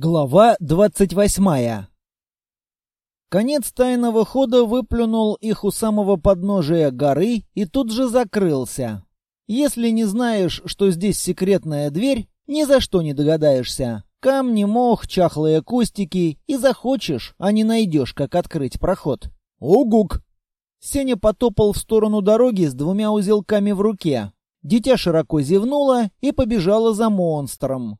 Глава двадцать восьмая Конец тайного хода выплюнул их у самого подножия горы и тут же закрылся. Если не знаешь, что здесь секретная дверь, ни за что не догадаешься. Камни, мох, чахлые кустики, и захочешь, а не найдешь, как открыть проход. Угук! Сеня потопал в сторону дороги с двумя узелками в руке. Дитя широко зевнуло и побежало за монстром.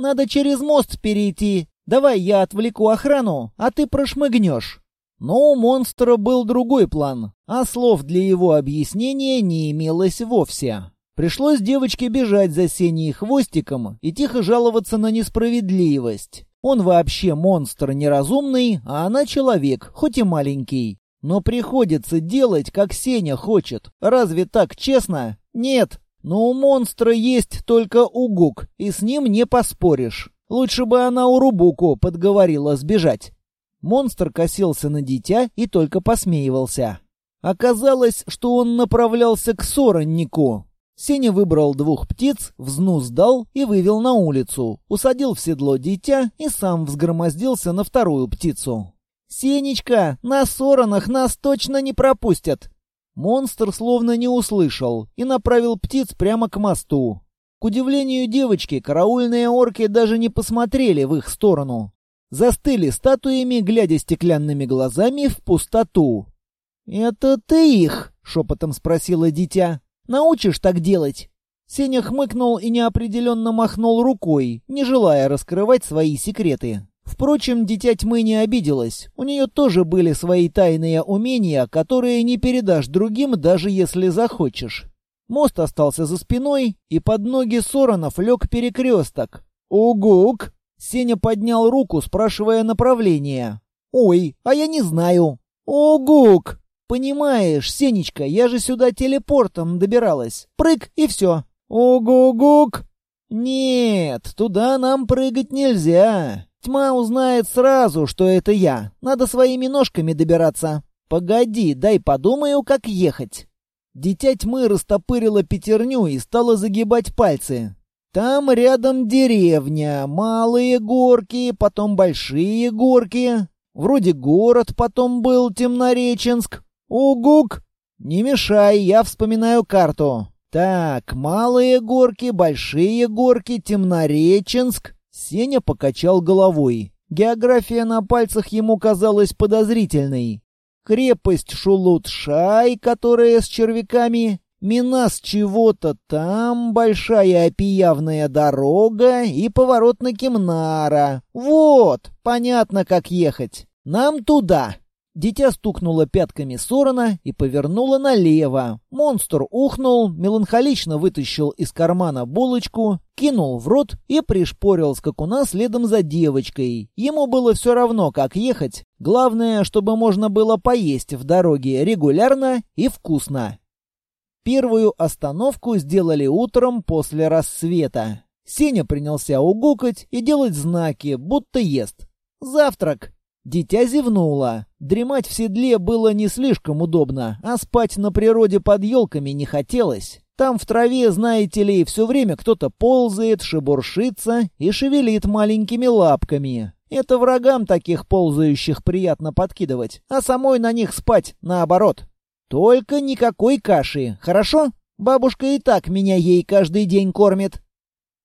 Надо через мост перейти. Давай я отвлеку охрану, а ты прошмыгнешь». Но у монстра был другой план, а слов для его объяснения не имелось вовсе. Пришлось девочке бежать за Сеней хвостиком и тихо жаловаться на несправедливость. Он вообще монстр неразумный, а она человек, хоть и маленький. Но приходится делать, как Сеня хочет. Разве так честно? Нет, но у монстра есть только Угук, и с ним не поспоришь. Лучше бы она у Рубуку подговорила сбежать. Монстр косился на дитя и только посмеивался. Оказалось, что он направлялся к сороннику. Сеня выбрал двух птиц, взнус дал и вывел на улицу, усадил в седло дитя и сам взгромоздился на вторую птицу. «Сенечка, на соронах нас точно не пропустят!» Монстр словно не услышал и направил птиц прямо к мосту. К удивлению девочки, караульные орки даже не посмотрели в их сторону. Застыли статуями, глядя стеклянными глазами в пустоту. «Это ты их?» — шепотом спросила дитя. «Научишь так делать?» Сеня хмыкнул и неопределенно махнул рукой, не желая раскрывать свои секреты. Впрочем, дитя тьмы не обиделась. У нее тоже были свои тайные умения, которые не передашь другим, даже если захочешь. Мост остался за спиной, и под ноги Соронов лег перекресток. «Угук!» Сеня поднял руку, спрашивая направление. «Ой, а я не знаю». «Угук!» «Понимаешь, Сенечка, я же сюда телепортом добиралась. Прыг, и все». «Угугук!» «Нет, туда нам прыгать нельзя. Тьма узнает сразу, что это я. Надо своими ножками добираться. Погоди, дай подумаю, как ехать. Дитя тьмы растопырило пятерню и стало загибать пальцы. Там рядом деревня, малые горки, потом большие горки. Вроде город потом был, Темнореченск. Угук! Не мешай, я вспоминаю карту. Так, малые горки, большие горки, Темнореченск. Сеня покачал головой. География на пальцах ему казалась подозрительной. Крепость Шулут-Шай, которая с червяками, Минас чего-то там, большая опиявная дорога и поворот на Кемнара. Вот, понятно, как ехать. Нам туда. Дитя стукнуло пятками Сорона и повернуло налево. Монстр ухнул, меланхолично вытащил из кармана булочку, кинул в рот и пришпорил скакуна следом за девочкой. Ему было все равно, как ехать. Главное, чтобы можно было поесть в дороге регулярно и вкусно. Первую остановку сделали утром после рассвета. Сеня принялся угукать и делать знаки, будто ест. «Завтрак!» Дитя зевнуло. Дремать в седле было не слишком удобно, а спать на природе под елками не хотелось. Там в траве, знаете ли, все время кто-то ползает, шебуршится и шевелит маленькими лапками. Это врагам таких ползающих приятно подкидывать, а самой на них спать наоборот. Только никакой каши, хорошо? Бабушка и так меня ей каждый день кормит.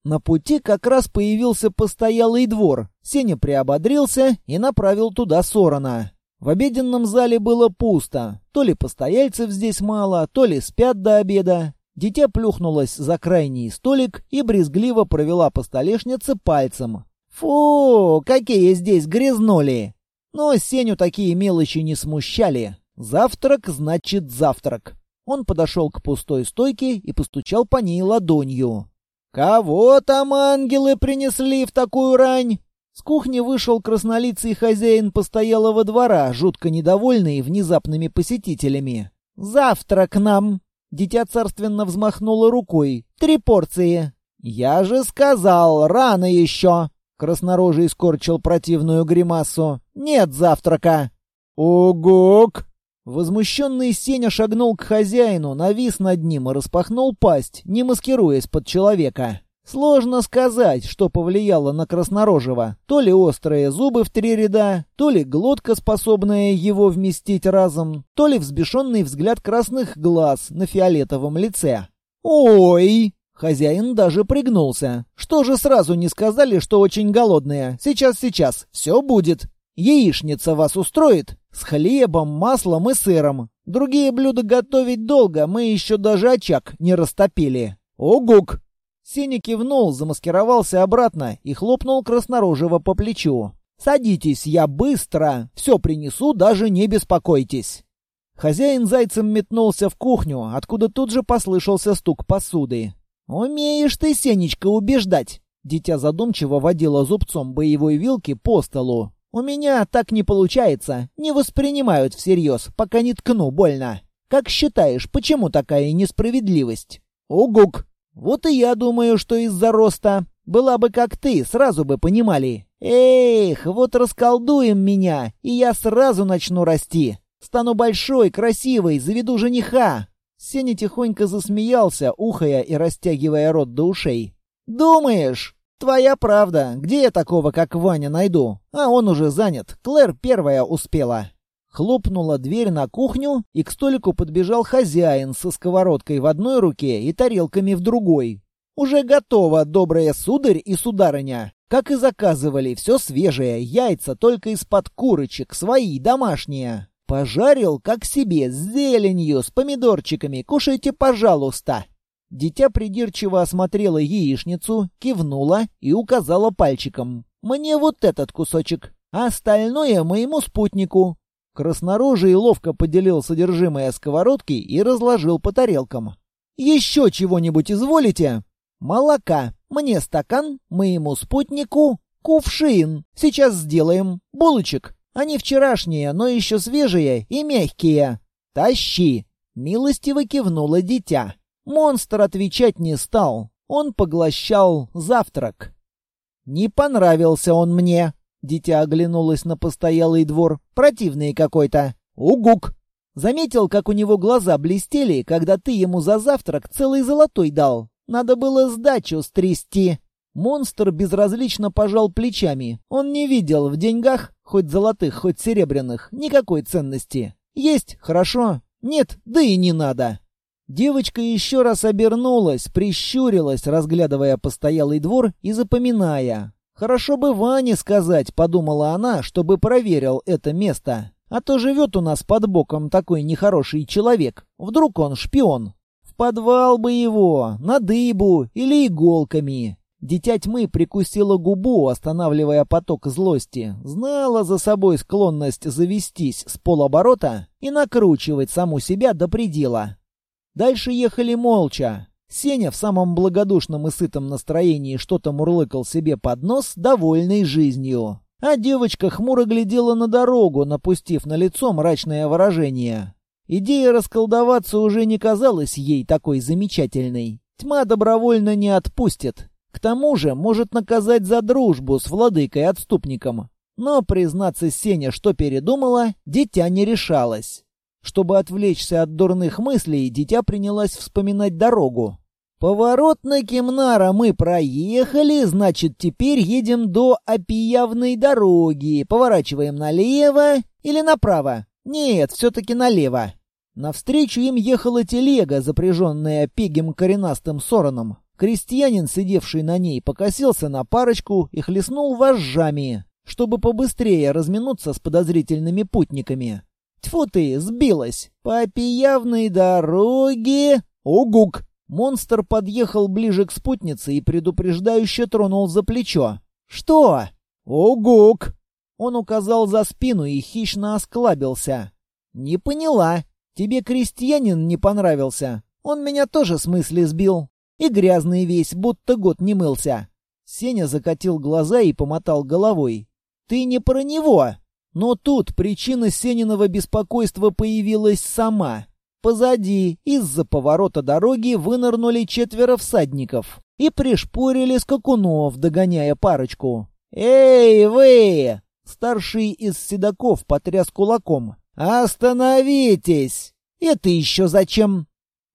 На пути как раз появился постоялый двор. Сеня приободрился и направил туда Сорона. В обеденном зале было пусто. То ли постояльцев здесь мало, то ли спят до обеда. Дитя плюхнулось за крайний столик и брезгливо провела по столешнице пальцем. «Фу, какие здесь грязнули!» Но Сеню такие мелочи не смущали. Завтрак значит завтрак. Он подошел к пустой стойке и постучал по ней ладонью. «Кого там ангелы принесли в такую рань?» С кухни вышел краснолицый хозяин постоялого двора, жутко недовольный внезапными посетителями. «Завтрак нам!» Дитя царственно взмахнуло рукой. «Три порции!» «Я же сказал, рано еще!» Краснорожий скорчил противную гримасу. «Нет завтрака!» «Угук!» Возмущенный Сеня шагнул к хозяину, навис над ним и распахнул пасть, не маскируясь под человека. Сложно сказать, что повлияло на Краснорожего. То ли острые зубы в три ряда, то ли глотка, способная его вместить разом, то ли взбешенный взгляд красных глаз на фиолетовом лице. «Ой!» Хозяин даже пригнулся. «Что же сразу не сказали, что очень голодные? Сейчас, сейчас, все будет. Яичница вас устроит? С хлебом, маслом и сыром. Другие блюда готовить долго, мы еще даже очаг не растопили. Огук!» Сеня кивнул, замаскировался обратно и хлопнул краснорожего по плечу. «Садитесь, я быстро! Все принесу, даже не беспокойтесь!» Хозяин зайцем метнулся в кухню, откуда тут же послышался стук посуды. «Умеешь ты, Сенечка, убеждать!» Дитя задумчиво водило зубцом боевой вилки по столу. «У меня так не получается. Не воспринимают всерьез, пока не ткну больно. Как считаешь, почему такая несправедливость?» «Угук!» Вот и я думаю, что из-за роста. Была бы как ты, сразу бы понимали. Эх, вот расколдуем меня, и я сразу начну расти. Стану большой, красивой, заведу жениха. Сеня тихонько засмеялся, ухая и растягивая рот до ушей. «Думаешь? Твоя правда. Где я такого, как Ваня, найду? А он уже занят. Клэр первая успела». Хлопнула дверь на кухню, и к столику подбежал хозяин со сковородкой в одной руке и тарелками в другой. «Уже готово, добрая сударь и сударыня. Как и заказывали, все свежее, яйца только из-под курочек, свои, домашние. Пожарил, как себе, с зеленью, с помидорчиками. Кушайте, пожалуйста». Дитя придирчиво осмотрела яичницу, кивнула и указала пальчиком. «Мне вот этот кусочек, а остальное моему спутнику. Краснорожий ловко поделил содержимое сковородки и разложил по тарелкам. «Еще чего-нибудь изволите?» «Молока. Мне стакан, моему спутнику кувшин. Сейчас сделаем. Булочек. Они вчерашние, но еще свежие и мягкие. Тащи!» Милостиво кивнуло дитя. Монстр отвечать не стал. Он поглощал завтрак. «Не понравился он мне», Дитя оглянулось на постоялый двор. Противный какой-то. Угук! Заметил, как у него глаза блестели, когда ты ему за завтрак целый золотой дал. Надо было сдачу стрясти. Монстр безразлично пожал плечами. Он не видел в деньгах, хоть золотых, хоть серебряных, никакой ценности. Есть, хорошо. Нет, да и не надо. Девочка еще раз обернулась, прищурилась, разглядывая постоялый двор и запоминая. «Хорошо бы Ване сказать», — подумала она, чтобы проверил это место. «А то живет у нас под боком такой нехороший человек. Вдруг он шпион? В подвал бы его, на дыбу или иголками». Дитя тьмы прикусила губу, останавливая поток злости. Знала за собой склонность завестись с полоборота и накручивать саму себя до предела. Дальше ехали молча. Сеня в самом благодушном и сытом настроении что-то мурлыкал себе под нос, довольный жизнью. А девочка хмуро глядела на дорогу, напустив на лицо мрачное выражение. Идея расколдоваться уже не казалась ей такой замечательной. Тьма добровольно не отпустит. К тому же может наказать за дружбу с владыкой-отступником. Но, признаться Сеня, что передумала, дитя не решалось. Чтобы отвлечься от дурных мыслей, дитя принялась вспоминать дорогу. Поворот на Кемнара мы проехали, значит, теперь едем до Опиявной дороги. Поворачиваем налево или направо? Нет, все-таки налево. Навстречу им ехала телега, запряженная пегим коренастым сороном. Крестьянин, сидевший на ней, покосился на парочку и хлестнул вожжами, чтобы побыстрее разминуться с подозрительными путниками. Тьфу ты, сбилась! По опиявной дороге... Угук! Монстр подъехал ближе к спутнице и предупреждающе тронул за плечо. «Что?» «Угук!» Он указал за спину и хищно осклабился. «Не поняла. Тебе крестьянин не понравился. Он меня тоже с мысли сбил. И грязный весь, будто год не мылся». Сеня закатил глаза и помотал головой. «Ты не про него!» Но тут причина Сениного беспокойства появилась сама. Позади, из-за поворота дороги, вынырнули четверо всадников и пришпорили скакунов, догоняя парочку. «Эй, вы!» Старший из седаков потряс кулаком. «Остановитесь! Это еще зачем?»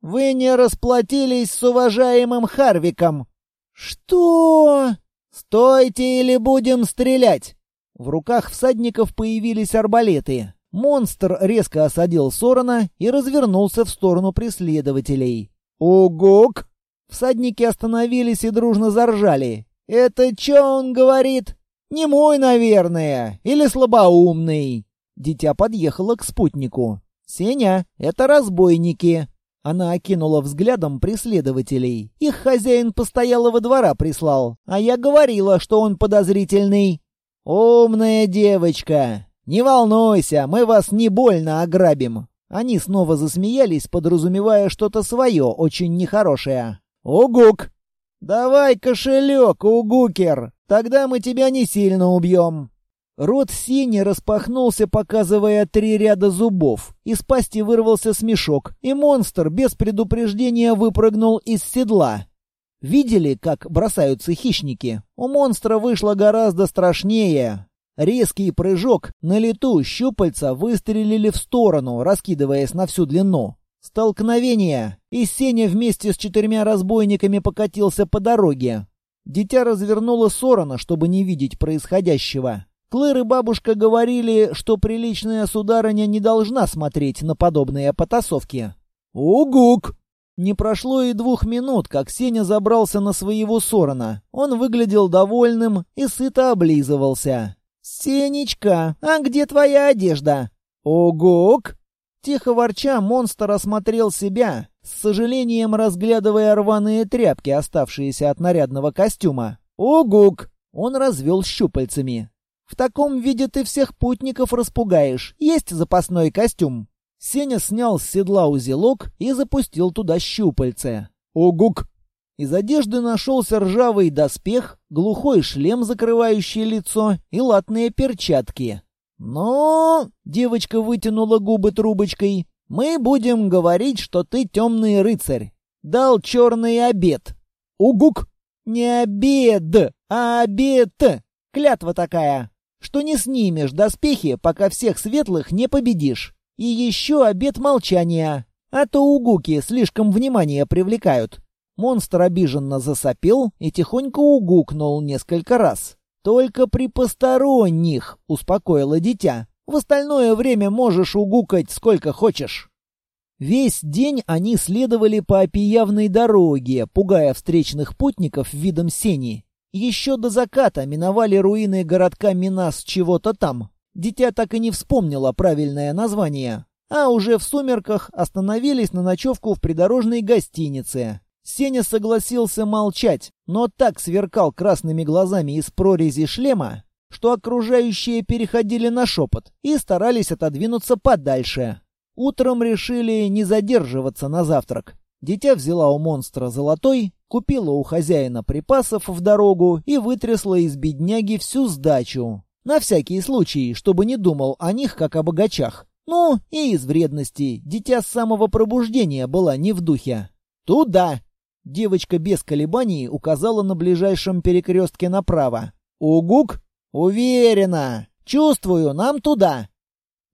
«Вы не расплатились с уважаемым Харвиком!» «Что?» «Стойте или будем стрелять!» В руках всадников появились арбалеты. Монстр резко осадил Сорона и развернулся в сторону преследователей. «Угук!» Всадники остановились и дружно заржали. «Это чё он говорит?» «Не мой, наверное, или слабоумный». Дитя подъехало к спутнику. «Сеня, это разбойники». Она окинула взглядом преследователей. Их хозяин постоялого двора прислал, а я говорила, что он подозрительный. «Умная девочка! Не волнуйся, мы вас не больно ограбим!» Они снова засмеялись, подразумевая что-то свое, очень нехорошее. «Угук!» «Давай кошелек, угукер! Тогда мы тебя не сильно убьем!» Рот Сини распахнулся, показывая три ряда зубов. Из пасти вырвался смешок, и монстр без предупреждения выпрыгнул из седла. Видели, как бросаются хищники? У монстра вышло гораздо страшнее. Резкий прыжок, на лету щупальца выстрелили в сторону, раскидываясь на всю длину. Столкновение, и Сеня вместе с четырьмя разбойниками покатился по дороге. Дитя развернуло Сорона, чтобы не видеть происходящего. Клэр и бабушка говорили, что приличная сударыня не должна смотреть на подобные потасовки. «Угук!» Не прошло и двух минут, как Сеня забрался на своего Сорона. Он выглядел довольным и сыто облизывался. «Сенечка, а где твоя одежда?» «Огок!» Тихо ворча, монстр осмотрел себя, с сожалением разглядывая рваные тряпки, оставшиеся от нарядного костюма. «Огук!» Он развел щупальцами. «В таком виде ты всех путников распугаешь. Есть запасной костюм?» Сеня снял с седла узелок и запустил туда щупальце. «Огук!» Из одежды нашелся ржавый доспех, глухой шлем, закрывающий лицо, и латные перчатки. «Ну...» — девочка вытянула губы трубочкой. «Мы будем говорить, что ты темный рыцарь. Дал черный обед». «Угук!» «Не обед, а обед. Клятва такая, что не снимешь доспехи, пока всех светлых не победишь. И еще обед молчания, а то угуки слишком внимание привлекают». Монстр обиженно засопел и тихонько угукнул несколько раз. «Только при посторонних», — успокоило дитя. «В остальное время можешь угукать сколько хочешь». Весь день они следовали по опиявной дороге, пугая встречных путников видом сени. Еще до заката миновали руины городка Минас чего-то там. Дитя так и не вспомнило правильное название. А уже в сумерках остановились на ночевку в придорожной гостинице. Сеня согласился молчать, но так сверкал красными глазами из прорези шлема, что окружающие переходили на шепот и старались отодвинуться подальше. Утром решили не задерживаться на завтрак. Дитя взяла у монстра золотой, купила у хозяина припасов в дорогу и вытрясла из бедняги всю сдачу. На всякий случай, чтобы не думал о них, как о богачах. Ну, и из вредности. Дитя с самого пробуждения была не в духе. «Туда!» Девочка без колебаний указала на ближайшем перекрестке направо. «Угук?» «Уверена! Чувствую, нам туда!»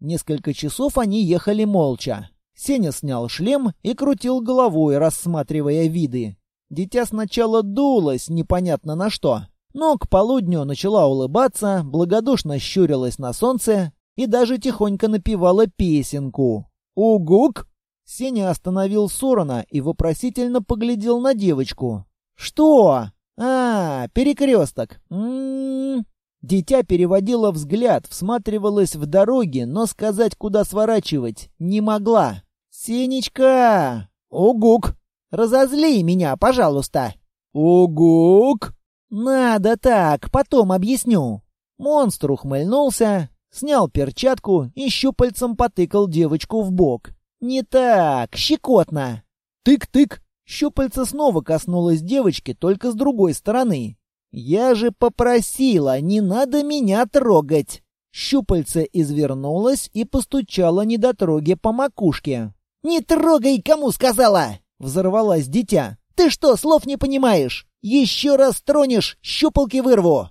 Несколько часов они ехали молча. Сеня снял шлем и крутил головой, рассматривая виды. Дитя сначала дулось непонятно на что, но к полудню начала улыбаться, благодушно щурилась на солнце и даже тихонько напевала песенку. «Угук?» Сеня остановил Сорона и вопросительно поглядел на девочку. «Что? А, перекресток. М -м -м. Дитя переводило взгляд, всматривалась в дороги, но сказать, куда сворачивать, не могла. «Сенечка! Угук! Разозли меня, пожалуйста!» «Угук!» «Надо так, потом объясню». Монстр ухмыльнулся, снял перчатку и щупальцем потыкал девочку в бок. «Не так, щекотно!» Тык-тык! Щупальце снова коснулось девочки, только с другой стороны. «Я же попросила, не надо меня трогать!» Щупальце извернулось и постучало недотроге по макушке. «Не трогай, кому сказала!» — взорвалась дитя. «Ты что, слов не понимаешь? Еще раз тронешь, щупалки вырву!»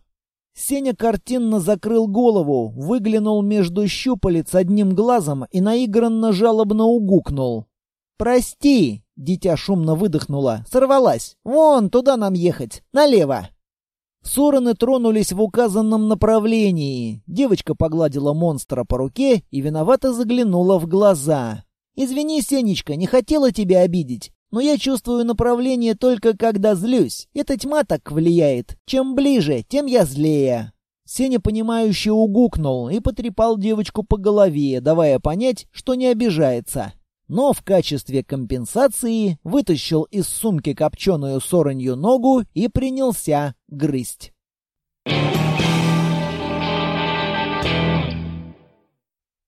Сеня картинно закрыл голову, выглянул между щупалец одним глазом и наигранно жалобно угукнул. «Прости, Дитя шумно выдохнула. «Сорвалась! Вон, туда нам ехать! Налево!» Сороны тронулись в указанном направлении. Девочка погладила монстра по руке и виновато заглянула в глаза. «Извини, Сенечка, не хотела тебя обидеть. Но я чувствую направление только когда злюсь. Эта тьма так влияет. Чем ближе, тем я злее». Сеня, понимающе угукнул и потрепал девочку по голове, давая понять, что не обижается. Но в качестве компенсации вытащил из сумки копченую соронью ногу и принялся грызть.